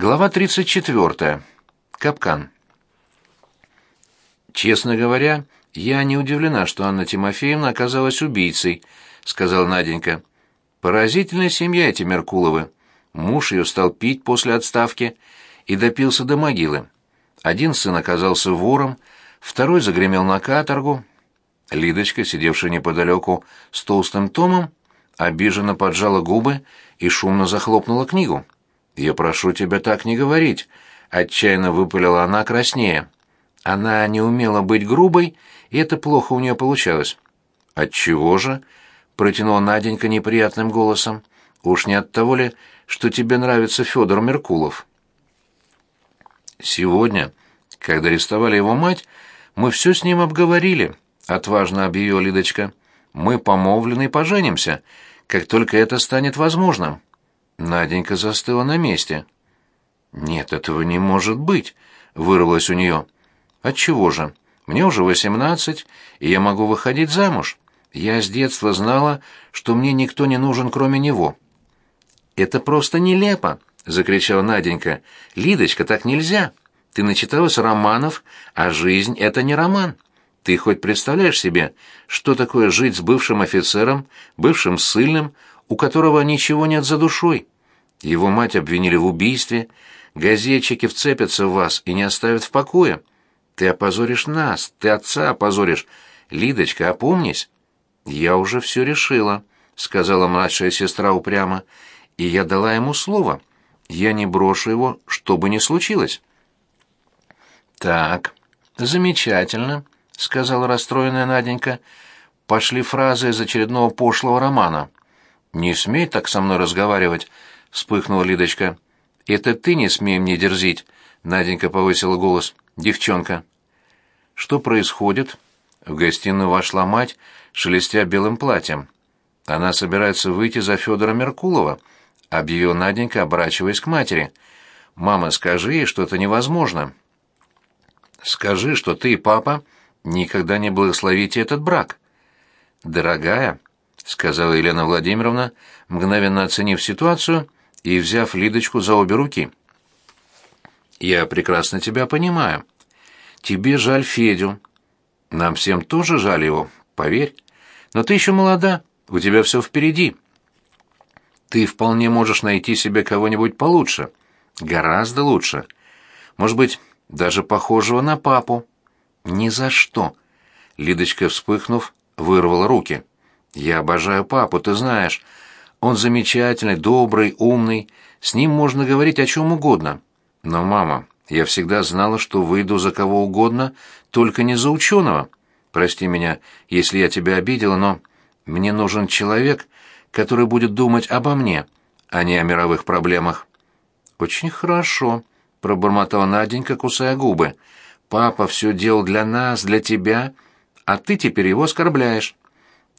Глава 34. Капкан. Честно говоря, я не удивлена, что Анна Тимофеевна оказалась убийцей, сказала Наденька. Поразительная семья эти Меркуловы. Муж ее стал пить после отставки и допился до могилы. Один сын оказался вором, второй загремел на каторгу. Лидочка, сидевшая неподалеку с толстым томом, обиженно поджала губы и шумно захлопнула книгу. «Я прошу тебя так не говорить», — отчаянно выпалила она краснее. Она не умела быть грубой, и это плохо у нее получалось. «Отчего же?» — протянула Наденька неприятным голосом. «Уж не от того ли, что тебе нравится Федор Меркулов?» «Сегодня, когда арестовали его мать, мы все с ним обговорили», — отважно объявила Лидочка. «Мы помолвлены и поженимся, как только это станет возможным». Наденька застыла на месте. «Нет, этого не может быть», — вырвалось у нее. «Отчего же? Мне уже восемнадцать, и я могу выходить замуж. Я с детства знала, что мне никто не нужен, кроме него». «Это просто нелепо», — закричала Наденька. «Лидочка, так нельзя. Ты начиталась романов, а жизнь — это не роман. Ты хоть представляешь себе, что такое жить с бывшим офицером, бывшим ссыльным, у которого ничего нет за душой. Его мать обвинили в убийстве, газетчики вцепятся в вас и не оставят в покое. Ты опозоришь нас, ты отца опозоришь. Лидочка, опомнись. Я уже все решила, сказала младшая сестра упрямо, и я дала ему слово. Я не брошу его, что бы ни случилось. Так, замечательно, сказала расстроенная Наденька. Пошли фразы из очередного пошлого романа. «Не смей так со мной разговаривать», — вспыхнула Лидочка. «Это ты не смей мне дерзить», — Наденька повысила голос. «Девчонка». «Что происходит?» В гостиную вошла мать, шелестя белым платьем. «Она собирается выйти за Федора Меркулова», — объявил Наденька, оборачиваясь к матери. «Мама, скажи ей, что это невозможно». «Скажи, что ты и папа никогда не благословите этот брак». «Дорогая», сказала Елена Владимировна, мгновенно оценив ситуацию и взяв Лидочку за обе руки. Я прекрасно тебя понимаю. Тебе жаль Федю. Нам всем тоже жаль его, поверь. Но ты еще молода, у тебя все впереди. Ты вполне можешь найти себе кого-нибудь получше, гораздо лучше. Может быть, даже похожего на папу. Ни за что. Лидочка, вспыхнув, вырвала руки. Я обожаю папу, ты знаешь. Он замечательный, добрый, умный. С ним можно говорить о чем угодно. Но, мама, я всегда знала, что выйду за кого угодно, только не за ученого. Прости меня, если я тебя обидела, но мне нужен человек, который будет думать обо мне, а не о мировых проблемах. Очень хорошо, пробормотала Наденька, кусая губы. Папа все делал для нас, для тебя, а ты теперь его оскорбляешь.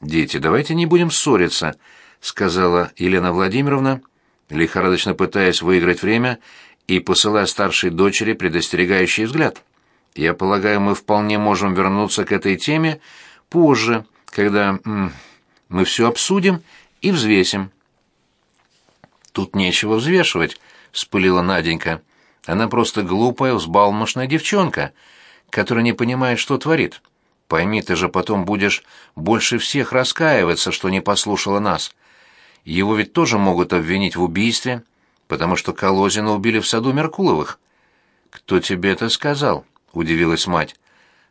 «Дети, давайте не будем ссориться», — сказала Елена Владимировна, лихорадочно пытаясь выиграть время и посылая старшей дочери предостерегающий взгляд. «Я полагаю, мы вполне можем вернуться к этой теме позже, когда м, мы все обсудим и взвесим». «Тут нечего взвешивать», — вспылила Наденька. «Она просто глупая, взбалмошная девчонка, которая не понимает, что творит. Пойми, ты же потом будешь больше всех раскаиваться, что не послушала нас. Его ведь тоже могут обвинить в убийстве, потому что Колозина убили в саду Меркуловых. Кто тебе это сказал? удивилась мать.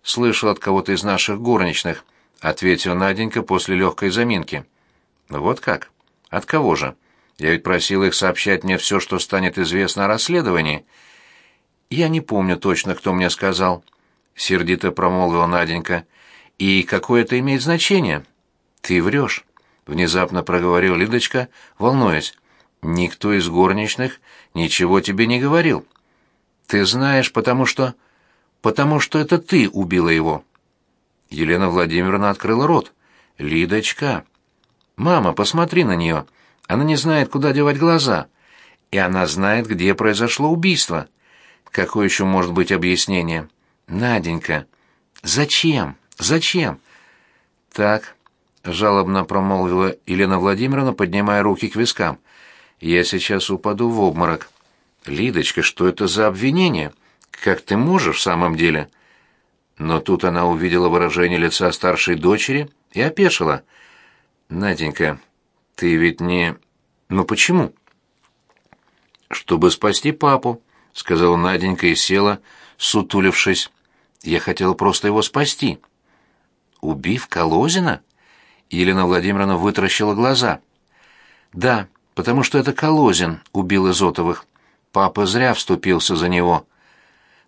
Слышал от кого-то из наших горничных, ответила Наденька после легкой заминки. Вот как? От кого же? Я ведь просил их сообщать мне все, что станет известно о расследовании. Я не помню точно, кто мне сказал сердито промолвила Наденька. И какое это имеет значение? Ты врешь, внезапно проговорил Лидочка, волнуясь. Никто из горничных ничего тебе не говорил. Ты знаешь, потому что потому что это ты убила его. Елена Владимировна открыла рот. Лидочка, мама, посмотри на нее. Она не знает, куда девать глаза, и она знает, где произошло убийство. Какое еще может быть объяснение? Наденька, зачем? Зачем? Так, жалобно промолвила Елена Владимировна, поднимая руки к вискам. Я сейчас упаду в обморок. Лидочка, что это за обвинение? Как ты можешь в самом деле? Но тут она увидела выражение лица старшей дочери и опешила. Наденька, ты ведь не... Ну почему? Чтобы спасти папу, сказала Наденька и села, сутулившись. Я хотела просто его спасти. Убив Колозина? Елена Владимировна вытаращила глаза. Да, потому что это Колозин убил Изотовых. Папа зря вступился за него.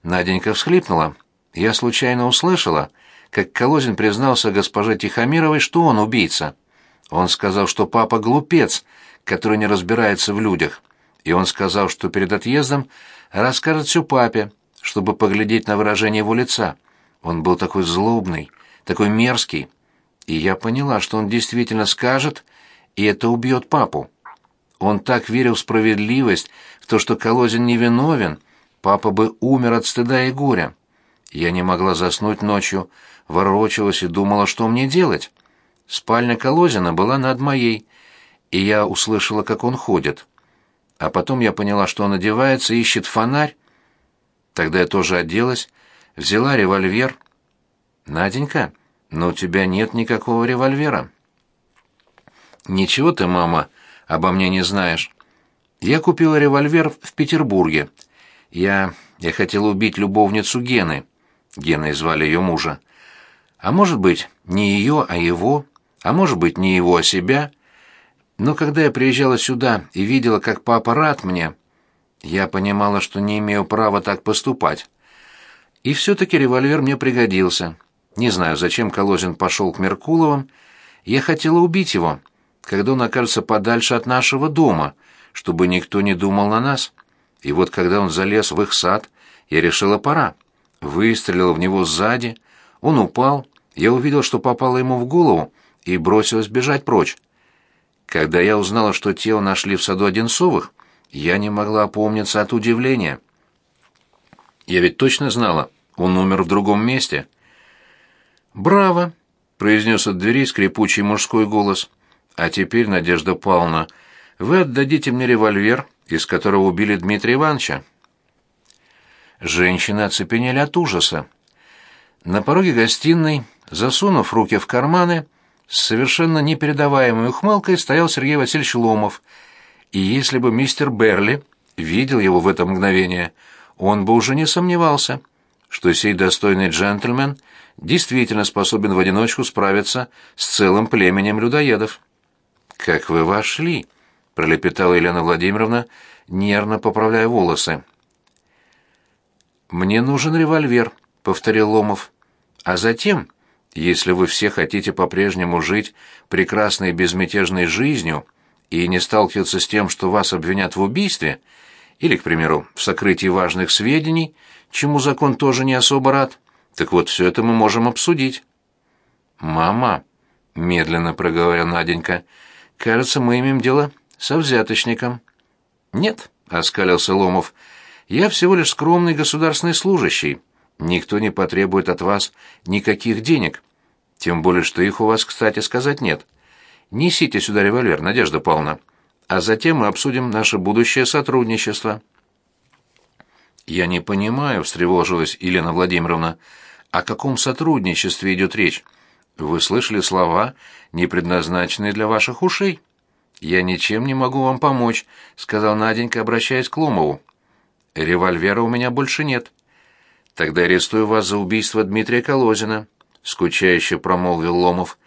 Наденька всхлипнула. Я случайно услышала, как Колозин признался госпоже Тихомировой, что он убийца. Он сказал, что папа глупец, который не разбирается в людях. И он сказал, что перед отъездом расскажет все папе, чтобы поглядеть на выражение его лица. Он был такой злобный, такой мерзкий. И я поняла, что он действительно скажет, и это убьет папу. Он так верил в справедливость, в то, что Колозин невиновен, папа бы умер от стыда и горя. Я не могла заснуть ночью, ворочалась и думала, что мне делать. Спальня Колозина была над моей, и я услышала, как он ходит. А потом я поняла, что он одевается, ищет фонарь. Тогда я тоже оделась, взяла револьвер. «Наденька, но у тебя нет никакого револьвера». «Ничего ты, мама, обо мне не знаешь. Я купила револьвер в Петербурге. Я... я хотела убить любовницу Гены. Геной звали ее мужа. А может быть, не ее, а его, а может быть, не его, а себя. Но когда я приезжала сюда и видела, как папа рад мне, я понимала, что не имею права так поступать. И все-таки револьвер мне пригодился. Не знаю, зачем Колозин пошел к Меркуловым. Я хотела убить его, когда он окажется подальше от нашего дома, чтобы никто не думал на нас. И вот когда он залез в их сад, я решила пора. Выстрелила в него сзади, он упал, я увидел, что попало ему в голову, и бросилась бежать прочь. Когда я узнала, что тело нашли в саду Одинцовых, я не могла опомниться от удивления. Я ведь точно знала, он умер в другом месте. «Браво!» — произнес от двери скрипучий мужской голос. А теперь, Надежда Павловна, вы отдадите мне револьвер, из которого убили Дмитрия Ивановича. Женщины оцепенели от ужаса. На пороге гостиной, засунув руки в карманы, с совершенно непередаваемой ухмылкой стоял Сергей Васильевич Ломов. И если бы мистер Берли видел его в это мгновение, он бы уже не сомневался, что сей достойный джентльмен действительно способен в одиночку справиться с целым племенем людоедов. «Как вы вошли?» — пролепетала Елена Владимировна, нервно поправляя волосы. «Мне нужен револьвер», — повторил Ломов. «А затем, если вы все хотите по-прежнему жить прекрасной безмятежной жизнью и не сталкиваться с тем, что вас обвинят в убийстве, или, к примеру, в сокрытии важных сведений, чему закон тоже не особо рад, так вот все это мы можем обсудить». «Мама», — медленно проговорила Наденька, — Кажется, мы имеем дело со взяточником. Нет, оскалился Ломов. Я всего лишь скромный государственный служащий. Никто не потребует от вас никаких денег. Тем более, что их у вас, кстати, сказать нет. Несите сюда револьвер, Надежда Павловна. А затем мы обсудим наше будущее сотрудничество. Я не понимаю, встревожилась Елена Владимировна. О каком сотрудничестве идет речь? Вы слышали слова, не предназначенные для ваших ушей. Я ничем не могу вам помочь, сказал Наденька, обращаясь к Ломову. Револьвера у меня больше нет. Тогда арестую вас за убийство Дмитрия Колозина, скучающе промолвил Ломов.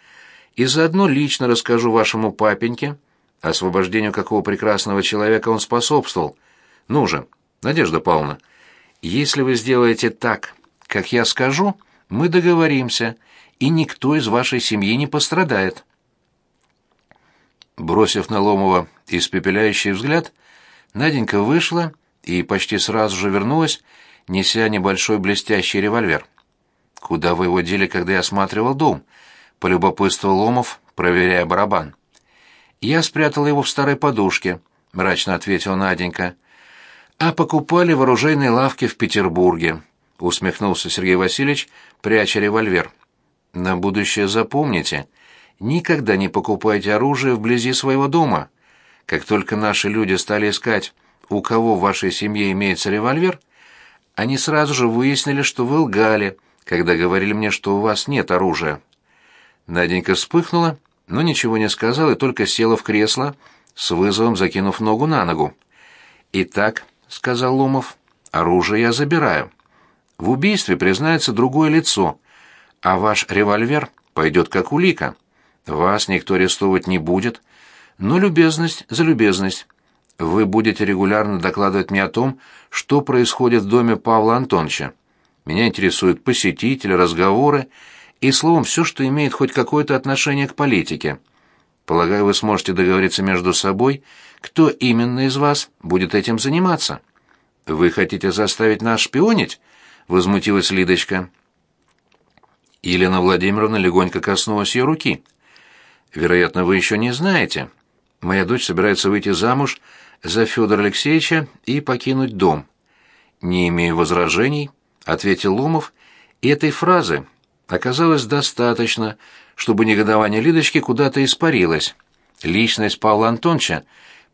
И заодно лично расскажу вашему папеньке, освобождению какого прекрасного человека он способствовал. Ну же, Надежда Павловна, если вы сделаете так, как я скажу, мы договоримся, и никто из вашей семьи не пострадает. Бросив на Ломова испепеляющий взгляд, Наденька вышла и почти сразу же вернулась, неся небольшой блестящий револьвер. «Куда вы его дели, когда я осматривал дом?» — полюбопытствовал Ломов, проверяя барабан. «Я спрятала его в старой подушке», — мрачно ответила Наденька. «А покупали в оружейной лавке в Петербурге», — усмехнулся Сергей Васильевич, пряча револьвер. На будущее запомните, никогда не покупайте оружие вблизи своего дома. Как только наши люди стали искать у кого в вашей семье имеется револьвер, они сразу же выяснили, что вы лгали, когда говорили мне, что у вас нет оружия. Наденька вспыхнула, но ничего не сказала и только села в кресло, с вызовом закинув ногу на ногу. «Итак», — сказал Ломов, — «оружие я забираю. В убийстве признается другое лицо, а ваш револьвер пойдет как улика. Вас никто арестовывать не будет, но любезность за любезность. Вы будете регулярно докладывать мне о том, что происходит в доме Павла Антоновича. Меня интересуют посетители, разговоры и, словом, все, что имеет хоть какое-то отношение к политике. Полагаю, вы сможете договориться между собой, кто именно из вас будет этим заниматься. Вы хотите заставить нас шпионить? возмутилась Лидочка. Елена Владимировна легонько коснулась ее руки. Вероятно, вы еще не знаете. Моя дочь собирается выйти замуж за Федора Алексеевича и покинуть дом. Не имею возражений, ответил Ломов, и этой фразы оказалось достаточно, чтобы негодование Лидочки куда-то испарилось. Личность Павла Антоновича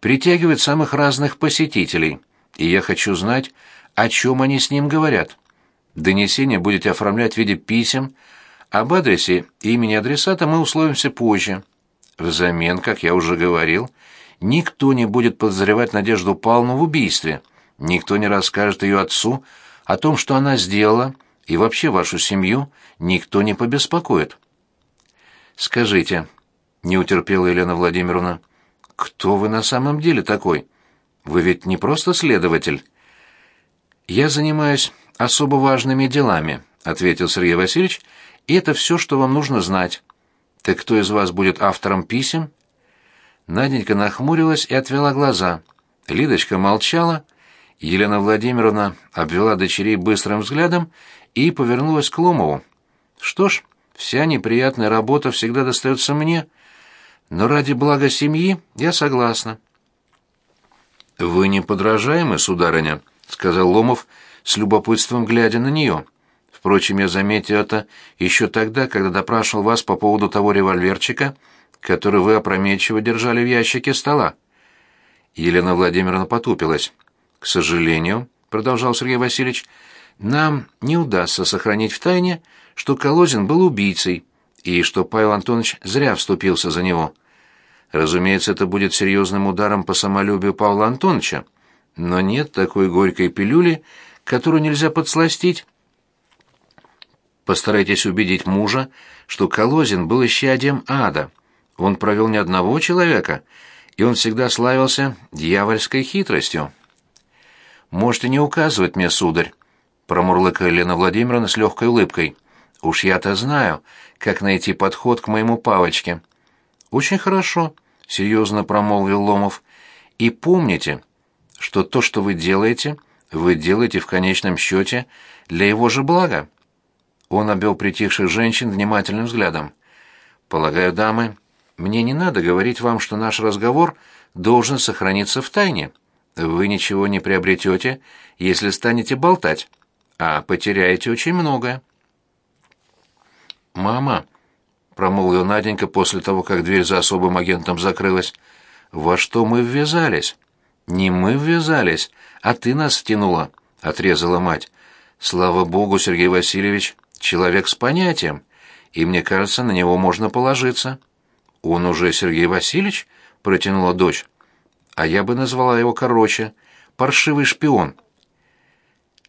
притягивает самых разных посетителей, и я хочу знать, о чем они с ним говорят. Донесение будете оформлять в виде писем, об адресе и имени адресата мы условимся позже. Взамен, как я уже говорил, никто не будет подозревать Надежду Павловну в убийстве, никто не расскажет ее отцу о том, что она сделала, и вообще вашу семью никто не побеспокоит. Скажите, не утерпела Елена Владимировна, кто вы на самом деле такой? Вы ведь не просто следователь. Я занимаюсь особо важными делами, ответил Сергей Васильевич, и это все, что вам нужно знать. Так кто из вас будет автором писем? Наденька нахмурилась и отвела глаза. Лидочка молчала. Елена Владимировна обвела дочерей быстрым взглядом и повернулась к Ломову. Что ж, вся неприятная работа всегда достается мне, но ради блага семьи я согласна. Вы не подражаемы, сударыня, сказал Ломов с любопытством глядя на нее. Впрочем, я заметил это еще тогда, когда допрашивал вас по поводу того револьверчика, который вы опрометчиво держали в ящике стола. Елена Владимировна потупилась. К сожалению, продолжал Сергей Васильевич, нам не удастся сохранить в тайне, что Колозин был убийцей и что Павел Антонович зря вступился за него. Разумеется, это будет серьезным ударом по самолюбию Павла Антоновича, но нет такой горькой пилюли, которую нельзя подсластить. Постарайтесь убедить мужа, что Колозин был исчадием ада. Он провел ни одного человека, и он всегда славился дьявольской хитростью. «Можете не указывать мне, сударь», — промурлыкала Елена Владимировна с легкой улыбкой. «Уж я-то знаю, как найти подход к моему павочке». «Очень хорошо», — серьезно промолвил Ломов. «И помните, что то, что вы делаете, вы делаете в конечном счете для его же блага». Он обвел притихших женщин внимательным взглядом. «Полагаю, дамы, мне не надо говорить вам, что наш разговор должен сохраниться в тайне. Вы ничего не приобретете, если станете болтать, а потеряете очень многое». «Мама», — промолвил Наденька после того, как дверь за особым агентом закрылась, — «во что мы ввязались?» «Не мы ввязались, а ты нас стянула», — отрезала мать. «Слава богу, Сергей Васильевич, человек с понятием, и мне кажется, на него можно положиться. Он уже Сергей Васильевич, протянула дочь. А я бы назвала его короче, паршивый шпион.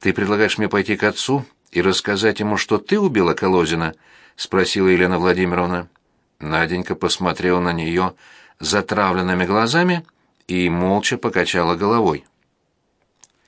Ты предлагаешь мне пойти к отцу и рассказать ему, что ты убила Колозина? спросила Елена Владимировна. Наденька посмотрела на нее затравленными глазами и молча покачала головой.